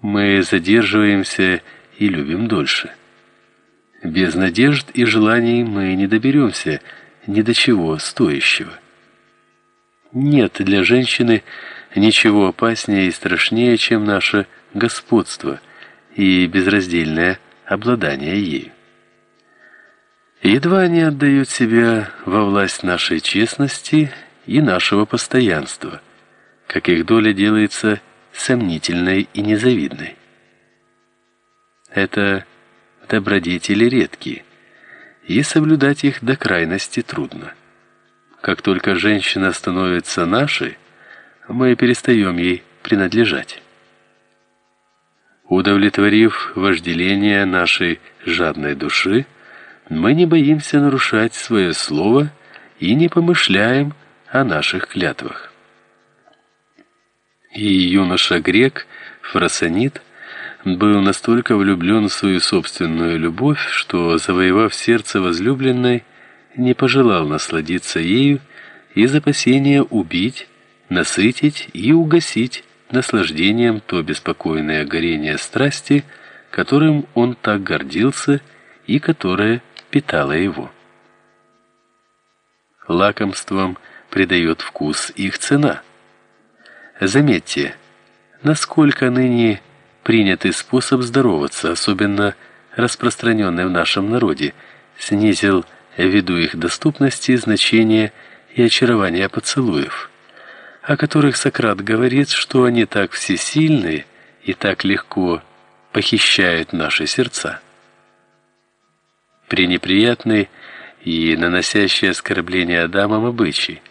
мы задерживаемся и любим дольше. Без надежд и желаний мы не доберемся ни до чего стоящего. Нет для женщины ничего опаснее и страшнее, чем наше господство и безраздельное обладание ею. Едва они отдают себя во власть нашей честности и нашего постоянства, как их доля делается сомнительной и незавидной. Это добродетели редкие, и соблюдать их до крайности трудно. Как только женщина становится нашей, мы перестаем ей принадлежать. Удовлетворив вожделение нашей жадной души, мы не боимся нарушать свое слово и не помышляем о наших клятвах. И юноша грек Фросонит был настолько влюблен в свою собственную любовь, что, завоевав сердце возлюбленной, не пожелал насладиться ею из опасения убить, насытить и угасить наслаждением то беспокойное горение страсти, которым он так гордился и которое питало его. Лакомством придает вкус их цена. Заметьте, насколько ныне принятый способ здороваться, особенно распространенный в нашем народе, снизил ввиду их доступности значение и очарование поцелуев, о которых Сократ говорит, что они так всесильны и так легко похищают наши сердца. Пренеприятный и наносящий оскорбление дамам обычай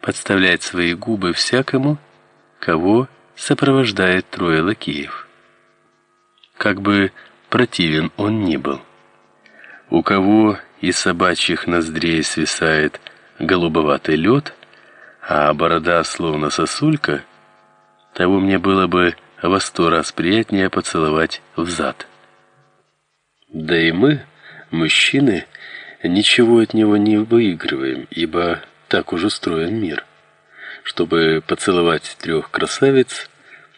подставлять свои губы всякому, кого сопровождает трое лакеев. Как бы противен он ни был. У кого из собачьих ноздрей свисает голубоватый лед, а борода словно сосулька, того мне было бы во сто раз приятнее поцеловать в зад. Да и мы, мужчины, ничего от него не выигрываем, ибо так уж устроен мир. Чтобы поцеловать трех красавиц,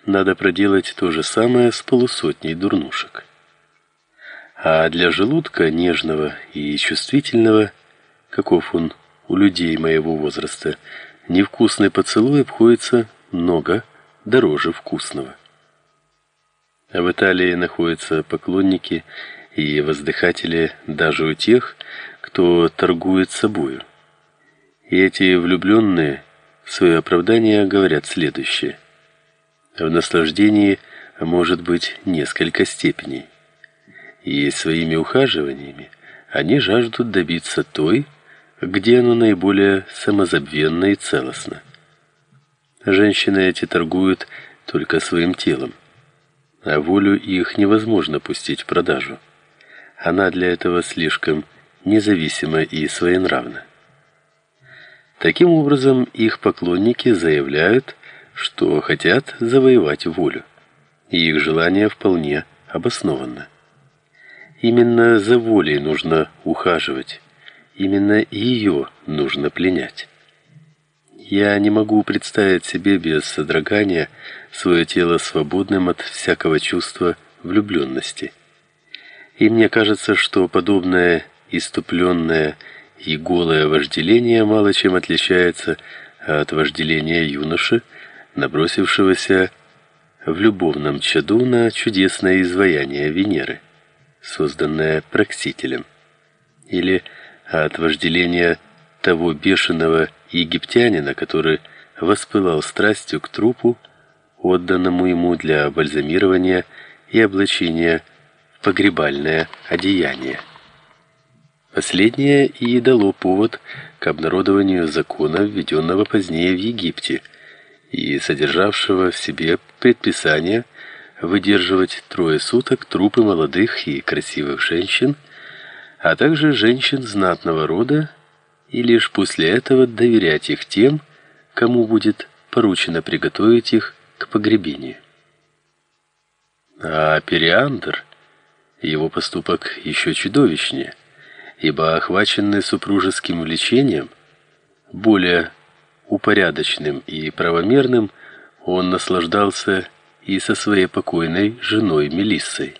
надо проделать то же самое с полусотней дурнушек. А для желудка нежного и чувствительного, каков он у людей моего возраста, невкусный поцелуй обходится много дороже вкусного. А в Италии находятся поклонники и воздыхатели даже у тех, кто торгует собою. И эти влюбленные в свое оправдание говорят следующее: в наслаждении может быть несколько степеней и своими ухаживаниями они жаждут добиться той, где оно наиболее самозабвенно и целостно. Женщины эти торгуют только своим телом, а волю их невозможно пустить в продажу. Она для этого слишком независима и своенравна. Таким образом, их поклонники заявляют, что хотят завоевать волю, и их желание вполне обосновано. Именно за волей нужно ухаживать, именно ее нужно пленять. Я не могу представить себе без содрогания свое тело свободным от всякого чувства влюбленности. И мне кажется, что подобное иступленное и голое вожделение мало чем отличается от вожделения юноши, набросившегося в любовном чаду на чудесное изваяние Венеры созданное Проксителем, или от вожделения того бешеного египтянина, который воспылал страстью к трупу, отданному ему для бальзамирования и облачения в погребальное одеяние. Последнее и дало повод к обнародованию закона, введенного позднее в Египте и содержавшего в себе предписание – выдерживать трое суток трупы молодых и красивых женщин, а также женщин знатного рода, и лишь после этого доверять их тем, кому будет поручено приготовить их к погребению. А Периандр, его поступок еще чудовищнее, ибо охваченный супружеским влечением, более упорядоченным и правомерным, он наслаждался и со своей покойной женой Мелиссой.